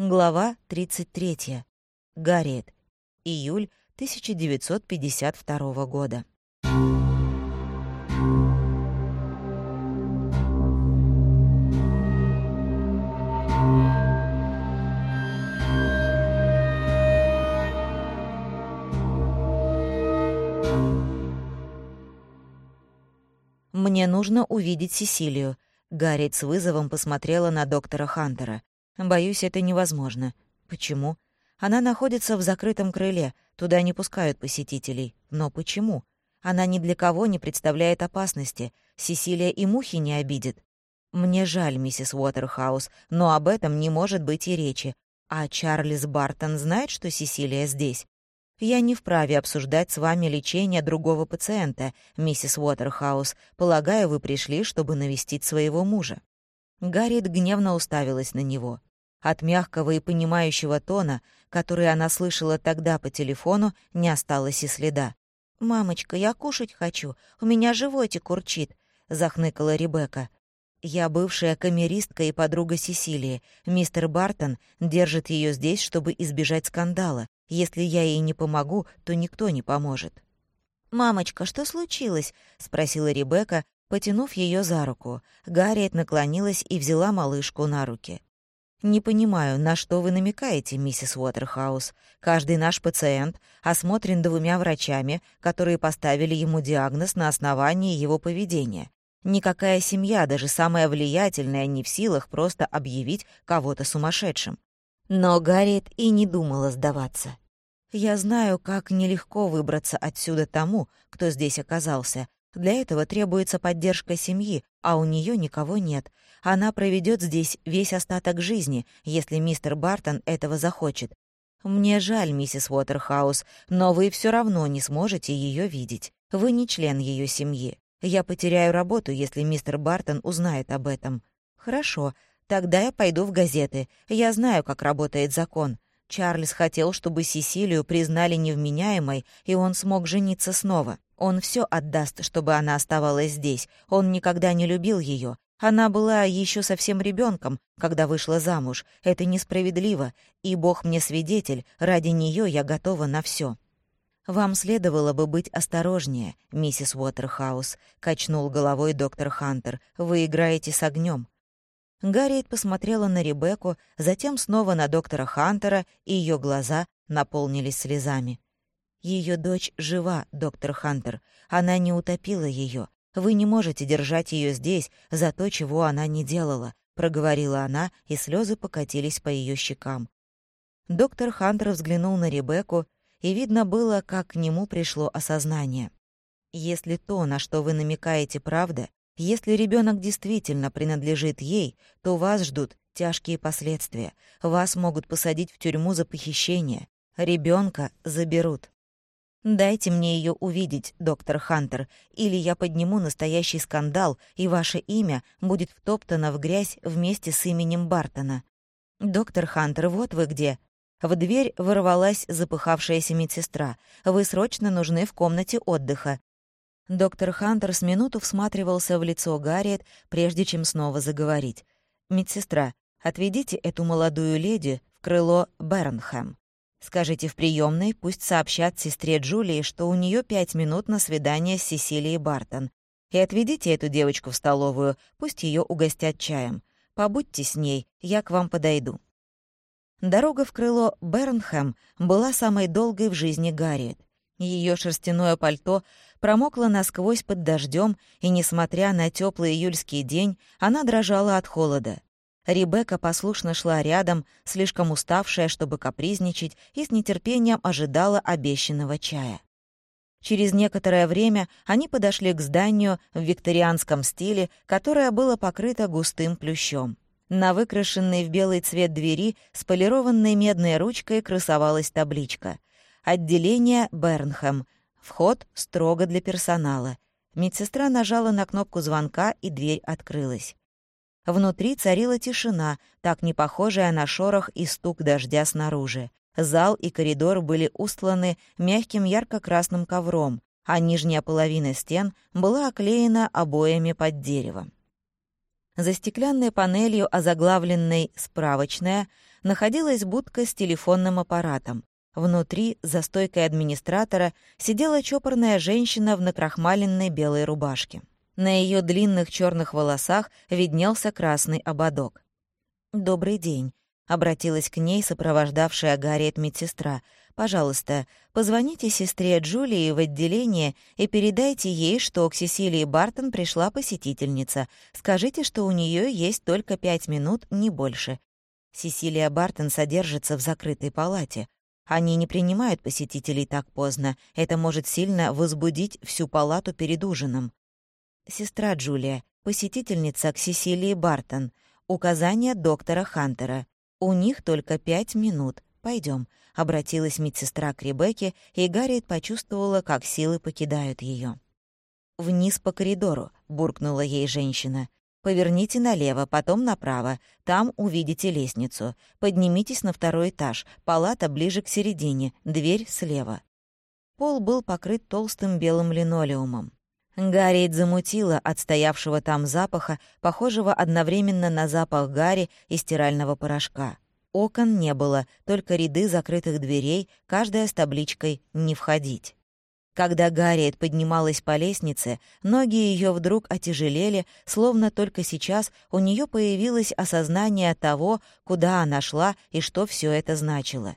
Глава 33. Гарриет. Июль 1952 года. «Мне нужно увидеть Сесилию». Гарриет с вызовом посмотрела на доктора Хантера. «Боюсь, это невозможно». «Почему?» «Она находится в закрытом крыле, туда не пускают посетителей. Но почему?» «Она ни для кого не представляет опасности. Сесилия и мухи не обидит». «Мне жаль, миссис Уотерхаус, но об этом не может быть и речи. А Чарльз Бартон знает, что Сесилия здесь?» «Я не вправе обсуждать с вами лечение другого пациента, миссис Уотерхаус. Полагаю, вы пришли, чтобы навестить своего мужа». Гарриет гневно уставилась на него. От мягкого и понимающего тона, который она слышала тогда по телефону, не осталось и следа. «Мамочка, я кушать хочу, у меня животик урчит», — захныкала Ребекка. «Я бывшая камеристка и подруга Сесилии. Мистер Бартон держит ее здесь, чтобы избежать скандала. Если я ей не помогу, то никто не поможет». «Мамочка, что случилось?» — спросила Ребекка, потянув ее за руку. Гарриет наклонилась и взяла малышку на руки. «Не понимаю, на что вы намекаете, миссис Уотерхаус. Каждый наш пациент осмотрен двумя врачами, которые поставили ему диагноз на основании его поведения. Никакая семья, даже самая влиятельная, не в силах просто объявить кого-то сумасшедшим. Но Гарриет и не думала сдаваться. «Я знаю, как нелегко выбраться отсюда тому, кто здесь оказался. Для этого требуется поддержка семьи, а у нее никого нет. Она проведет здесь весь остаток жизни, если мистер Бартон этого захочет. Мне жаль, миссис Уотерхаус, но вы все равно не сможете ее видеть. Вы не член ее семьи. Я потеряю работу, если мистер Бартон узнает об этом. Хорошо, Тогда я пойду в газеты. Я знаю, как работает закон. Чарльз хотел, чтобы Сесилию признали невменяемой, и он смог жениться снова. Он все отдаст, чтобы она оставалась здесь. Он никогда не любил ее. Она была еще совсем ребенком, когда вышла замуж. Это несправедливо, и Бог мне свидетель, ради нее я готова на все. «Вам следовало бы быть осторожнее, миссис Уотерхаус», — качнул головой доктор Хантер. «Вы играете с огнем. Гарриет посмотрела на Ребекку, затем снова на доктора Хантера, и ее глаза наполнились слезами. Ее дочь жива, доктор Хантер. Она не утопила ее. Вы не можете держать ее здесь за то, чего она не делала, проговорила она, и слезы покатились по ее щекам. Доктор Хантер взглянул на Ребекку, и видно было, как к нему пришло осознание. Если то, на что вы намекаете, правда, если ребенок действительно принадлежит ей, то вас ждут тяжкие последствия. Вас могут посадить в тюрьму за похищение. Ребенка заберут. Дайте мне ее увидеть, доктор Хантер, или я подниму настоящий скандал, и ваше имя будет втоптано в грязь вместе с именем Бартона. Доктор Хантер, вот вы где. В дверь ворвалась запыхавшаяся медсестра. Вы срочно нужны в комнате отдыха. Доктор Хантер с минуту всматривался в лицо Гарриет, прежде чем снова заговорить. «Медсестра, отведите эту молодую леди в крыло Бернхэм. Скажите в приемной, пусть сообщат сестре Джулии, что у нее пять минут на свидание с Сесилией Бартон. И отведите эту девочку в столовую, пусть ее угостят чаем. Побудьте с ней, я к вам подойду». Дорога в крыло Бернхэм была самой долгой в жизни Гарриет. Ее шерстяное пальто промокла насквозь под дождем, и, несмотря на теплый июльский день, она дрожала от холода. Ребекка послушно шла рядом, слишком уставшая, чтобы капризничать, и с нетерпением ожидала обещанного чая. Через некоторое время они подошли к зданию в викторианском стиле, которое было покрыто густым плющом. На выкрашенной в белый цвет двери с полированной медной ручкой красовалась табличка «Отделение Бернхэм», Вход строго для персонала. Медсестра нажала на кнопку звонка, и дверь открылась. Внутри царила тишина, так не похожая на шорох и стук дождя снаружи. Зал и коридор были устланы мягким ярко-красным ковром, а нижняя половина стен была оклеена обоями под деревом. За стеклянной панелью, озаглавленной «Справочная», находилась будка с телефонным аппаратом. Внутри, за стойкой администратора, сидела чопорная женщина в накрахмаленной белой рубашке. На ее длинных черных волосах виднелся красный ободок. «Добрый день», — обратилась к ней сопровождавшая Гарриет медсестра. «Пожалуйста, позвоните сестре Джулии в отделение и передайте ей, что к Сесилии Бартон пришла посетительница. Скажите, что у нее есть только пять минут, не больше. Сесилия Бартон содержится в закрытой палате. Они не принимают посетителей так поздно. Это может сильно возбудить всю палату перед ужином. Сестра Джулия, посетительница к Сесилии Бартон. Указание доктора Хантера. У них только пять минут. Пойдем. Обратилась медсестра к Ребекке, и Гарриет почувствовала, как силы покидают ее. «Вниз по коридору», — буркнула ей женщина. «Поверните налево, потом направо. Там увидите лестницу. Поднимитесь на второй этаж. Палата ближе к середине, дверь слева». Пол был покрыт толстым белым линолеумом. Гарриет замутила от стоявшего там запаха, похожего одновременно на запах гари и стирального порошка. Окон не было, только ряды закрытых дверей, каждая с табличкой «Не входить». Когда Гарриет поднималась по лестнице, ноги ее вдруг отяжелели, словно только сейчас у нее появилось осознание того, куда она шла и что все это значило.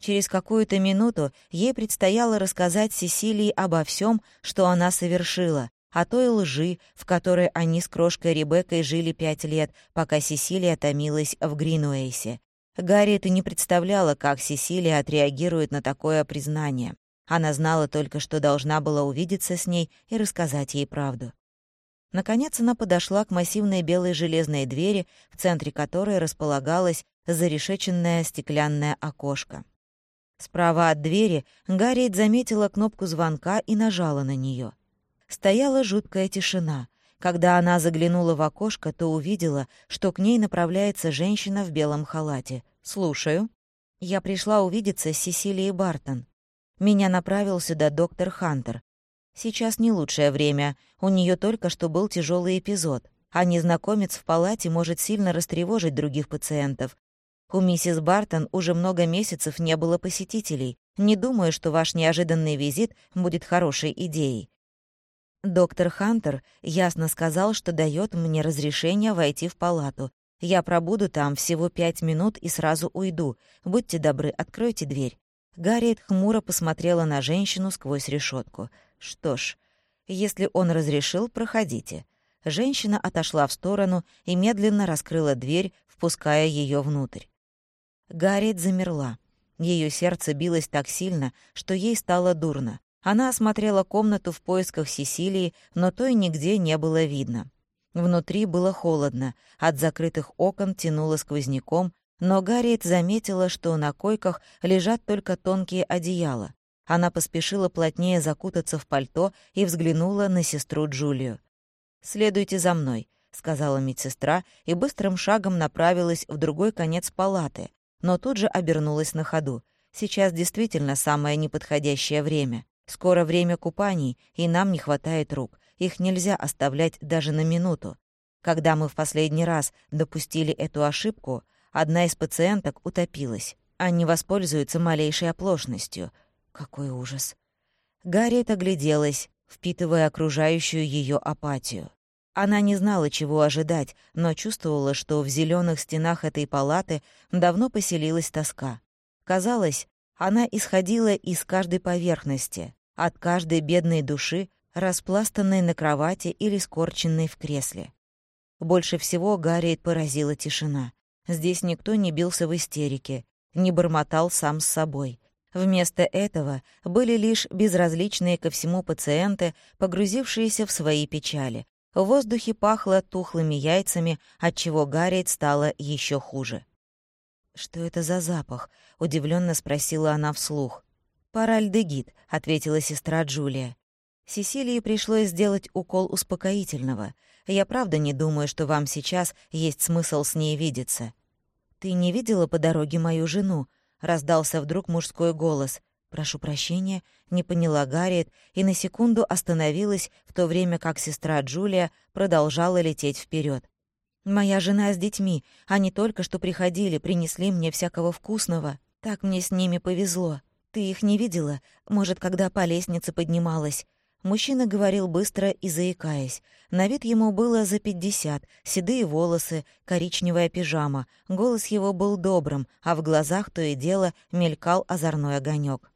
Через какую-то минуту ей предстояло рассказать Сесилии обо всем, что она совершила, о той лжи, в которой они с крошкой Ребеккой жили пять лет, пока Сесилия томилась в Гринуэйсе. Гарриет не представляла, как Сесилия отреагирует на такое признание. Она знала только, что должна была увидеться с ней и рассказать ей правду. Наконец она подошла к массивной белой железной двери, в центре которой располагалось зарешеченное стеклянное окошко. Справа от двери Гарриет заметила кнопку звонка и нажала на нее. Стояла жуткая тишина. Когда она заглянула в окошко, то увидела, что к ней направляется женщина в белом халате. «Слушаю». «Я пришла увидеться с Сесилией Бартон. Меня направил сюда доктор Хантер. Сейчас не лучшее время, у нее только что был тяжелый эпизод, а незнакомец в палате может сильно растревожить других пациентов, у миссис Бартон уже много месяцев не было посетителей. Не думаю, что ваш неожиданный визит будет хорошей идеей. Доктор Хантер ясно сказал, что дает мне разрешение войти в палату. Я пробуду там всего пять минут и сразу уйду. Будьте добры, откройте дверь. Гарриет хмуро посмотрела на женщину сквозь решетку. Что ж, если он разрешил, проходите. Женщина отошла в сторону и медленно раскрыла дверь, впуская ее внутрь. Гарриет замерла. Ее сердце билось так сильно, что ей стало дурно. Она осмотрела комнату в поисках Сесилии, но той нигде не было видно. Внутри было холодно, от закрытых окон тянуло сквозняком, но Гарриет заметила, что на койках лежат только тонкие одеяла. Она поспешила плотнее закутаться в пальто и взглянула на сестру Джулию. «Следуйте за мной», — сказала медсестра и быстрым шагом направилась в другой конец палаты, но тут же обернулась на ходу. Сейчас действительно самое неподходящее время. Скоро время купаний, и нам не хватает рук. Их нельзя оставлять даже на минуту. Когда мы в последний раз допустили эту ошибку, одна из пациенток утопилась. Они воспользуются малейшей оплошностью. Какой ужас. Гарриет огляделась, впитывая окружающую ее апатию. Она не знала, чего ожидать, но чувствовала, что в зеленых стенах этой палаты давно поселилась тоска. Казалось, она исходила из каждой поверхности, от каждой бедной души, распластанной на кровати или скорченной в кресле. Больше всего Гарриет поразила тишина. Здесь никто не бился в истерике, не бормотал сам с собой. Вместо этого были лишь безразличные ко всему пациенты, погрузившиеся в свои печали, в воздухе пахло тухлыми яйцами, отчего Гарриет стало еще хуже. «Что это за запах?» — удивленно спросила она вслух. «Паральдегид», — ответила сестра Джулия. Сесилии пришлось сделать укол успокоительного. Я правда не думаю, что вам сейчас есть смысл с ней видеться. «Ты не видела по дороге мою жену?» — раздался вдруг мужской голос. «Прошу прощения», — не поняла Гарриет и на секунду остановилась, в то время как сестра Джулия продолжала лететь вперед. Моя жена с детьми. Они только что приходили, принесли мне всякого вкусного. Так мне с ними повезло. Ты их не видела? Может, когда по лестнице поднималась? Мужчина говорил быстро и заикаясь. На вид ему было за пятьдесят, седые волосы, коричневая пижама. Голос его был добрым, а в глазах то и дело мелькал озорной огонек.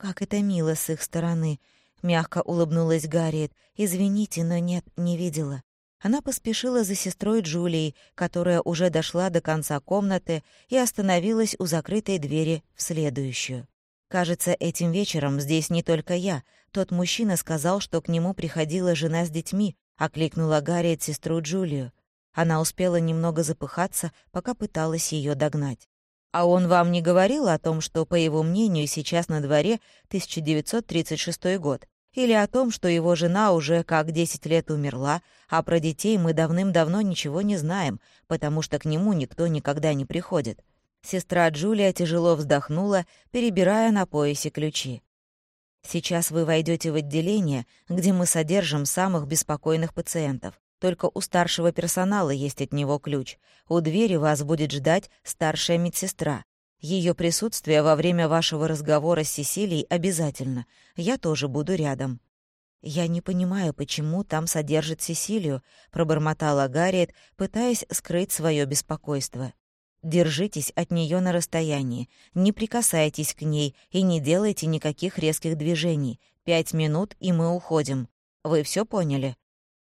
«Как это мило с их стороны!» — мягко улыбнулась Гарриет. «Извините, но нет, не видела». Она поспешила за сестрой Джулией, которая уже дошла до конца комнаты и остановилась у закрытой двери в следующую. Кажется, этим вечером здесь не только я. Тот мужчина сказал, что к нему приходила жена с детьми, окликнула Гарриет сестру Джулию. Она успела немного запыхаться, пока пыталась ее догнать. «А он вам не говорил о том, что, по его мнению, сейчас на дворе 1936 год? Или о том, что его жена уже как 10 лет умерла, а про детей мы давным-давно ничего не знаем, потому что к нему никто никогда не приходит?» Сестра Джулия тяжело вздохнула, перебирая на поясе ключи. «Сейчас вы войдете в отделение, где мы содержим самых беспокойных пациентов. Только у старшего персонала есть от него ключ. У двери вас будет ждать старшая медсестра. Ее присутствие во время вашего разговора с Сесилией обязательно. Я тоже буду рядом». «Я не понимаю, почему там содержит Сесилию», — пробормотала Гарриет, пытаясь скрыть свое беспокойство. Держитесь от нее на расстоянии, не прикасайтесь к ней и не делайте никаких резких движений. Пять минут, и мы уходим. Вы все поняли?»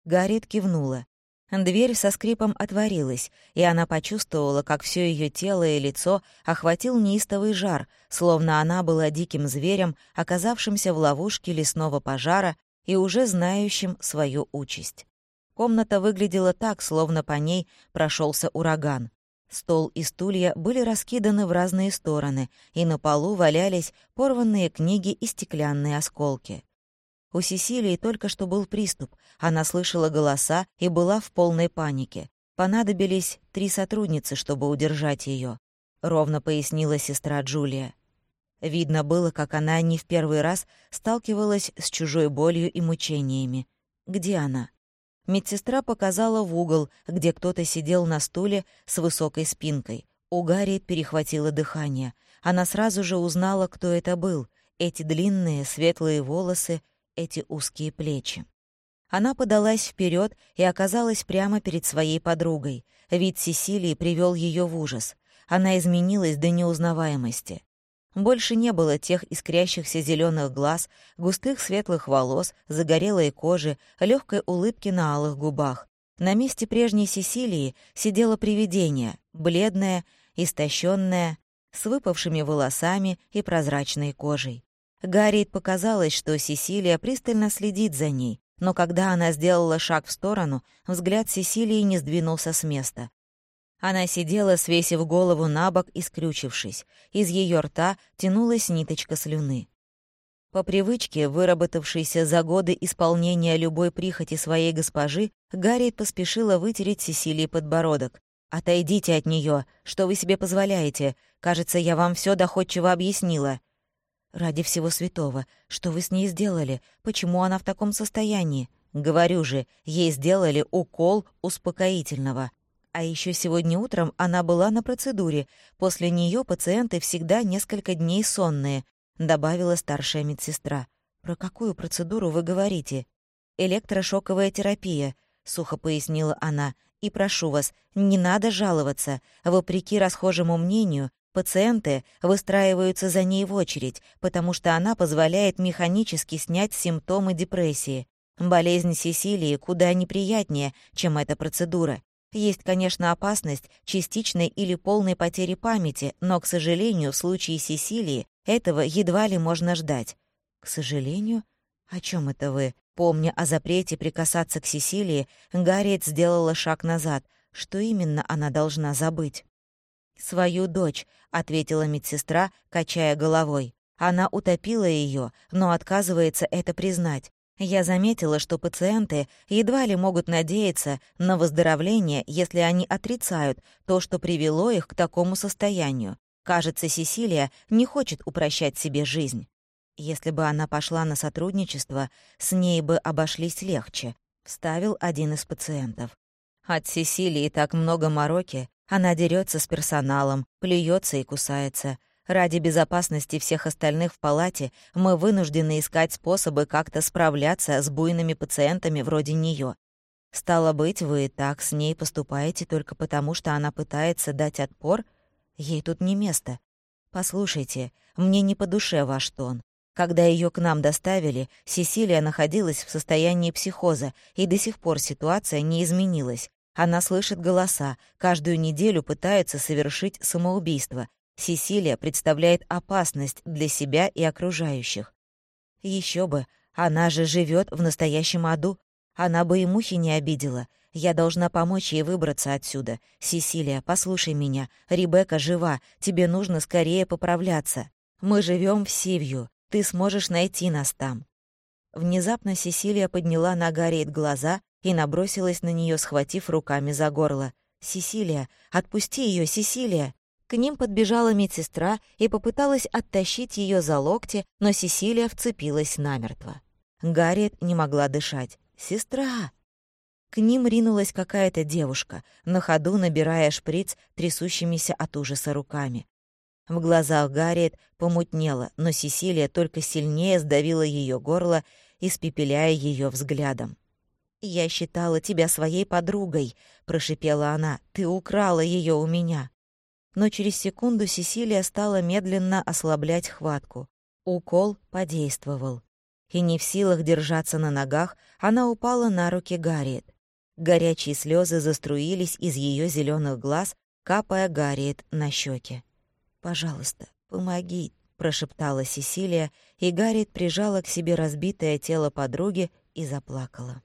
Гарриет кивнула. Дверь со скрипом отворилась, и она почувствовала, как все ее тело и лицо охватил неистовый жар, словно она была диким зверем, оказавшимся в ловушке лесного пожара и уже знающим свою участь. Комната выглядела так, словно по ней прошелся ураган. Стол и стулья были раскиданы в разные стороны, и на полу валялись порванные книги и стеклянные осколки. У Сесилии только что был приступ, она слышала голоса и была в полной панике. Понадобились три сотрудницы, чтобы удержать ее, ровно пояснила сестра Джулия. Видно было, как она не в первый раз сталкивалась с чужой болью и мучениями. Где она? Медсестра показала в угол, где кто-то сидел на стуле с высокой спинкой. У Гарри перехватило дыхание. Она сразу же узнала, кто это был. Эти длинные светлые волосы, эти узкие плечи. Она подалась вперед и оказалась прямо перед своей подругой. Вид Сесилии привел ее в ужас. Она изменилась до неузнаваемости. Больше не было тех искрящихся зеленых глаз, густых светлых волос, загорелой кожи, легкой улыбки на алых губах. На месте прежней Сесилии сидело привидение, бледное, истощенное, с выпавшими волосами и прозрачной кожей. Гарриет показалось, что Сесилия пристально следит за ней, но когда она сделала шаг в сторону, взгляд Сесилии не сдвинулся с места. Она сидела, свесив голову на бок и скрючившись. Из ее рта тянулась ниточка слюны. По привычке, выработавшейся за годы исполнения любой прихоти своей госпожи, Гарриет поспешила вытереть Сесилии подбородок. «Отойдите от нее, Что вы себе позволяете? Кажется, я вам все доходчиво объяснила». «Ради всего святого, что вы с ней сделали? Почему она в таком состоянии?» «Говорю же, ей сделали укол успокоительного. А еще сегодня утром она была на процедуре. После нее пациенты всегда несколько дней сонные», — добавила старшая медсестра. «Про какую процедуру вы говорите?» «Электрошоковая терапия», — сухо пояснила она. «И прошу вас, не надо жаловаться. Вопреки расхожему мнению, пациенты выстраиваются за ней в очередь, потому что она позволяет механически снять симптомы депрессии. Болезнь Сесилии куда неприятнее, чем эта процедура. Есть, конечно, опасность частичной или полной потери памяти, но, к сожалению, в случае Сесилии этого едва ли можно ждать. К сожалению? О чем это вы? Помня о запрете прикасаться к Сесилии, Гарриет сделала шаг назад. Что именно она должна забыть? «Свою дочь», — ответила медсестра, качая головой. Она утопила ее, но отказывается это признать. Я заметила, что пациенты едва ли могут надеяться на выздоровление, если они отрицают то, что привело их к такому состоянию. Кажется, Сесилия не хочет упрощать себе жизнь. Если бы она пошла на сотрудничество, с ней бы обошлись легче, вставил один из пациентов. От Сесилии так много мороки. Она дерется с персоналом, плюется и кусается. Ради безопасности всех остальных в палате мы вынуждены искать способы как-то справляться с буйными пациентами вроде нее. Стало быть, вы так с ней поступаете только потому, что она пытается дать отпор? Ей тут не место. Послушайте, мне не по душе ваш тон. Когда ее к нам доставили, Сесилия находилась в состоянии психоза, и до сих пор ситуация не изменилась. Она слышит голоса, каждую неделю пытается совершить самоубийство. Сесилия представляет опасность для себя и окружающих. Еще бы, она же живет в настоящем аду. Она бы и мухи не обидела. Я должна помочь ей выбраться отсюда. Сесилия, послушай меня. Ребекка жива. Тебе нужно скорее поправляться. Мы живем в Сивью. Ты сможешь найти нас там. Внезапно Сесилия подняла на Гарриет глаза и набросилась на нее, схватив руками за горло. «Сесилия! Отпусти ее, Сесилия!» К ним подбежала медсестра и попыталась оттащить ее за локти, но Сесилия вцепилась намертво. Гарриет не могла дышать. «Сестра!» К ним ринулась какая-то девушка, на ходу набирая шприц трясущимися от ужаса руками. В глазах Гарриет помутнело, но Сесилия только сильнее сдавила ее горло, испепеляя ее взглядом. «Я считала тебя своей подругой», — прошипела она. «Ты украла ее у меня». Но через секунду Сесилия стала медленно ослаблять хватку. Укол подействовал. И не в силах держаться на ногах, она упала на руки Гарриет. Горячие слезы заструились из ее зеленых глаз, капая Гарриет на щеки. «Пожалуйста, помоги», — прошептала Сесилия, и Гарриет прижала к себе разбитое тело подруги и заплакала.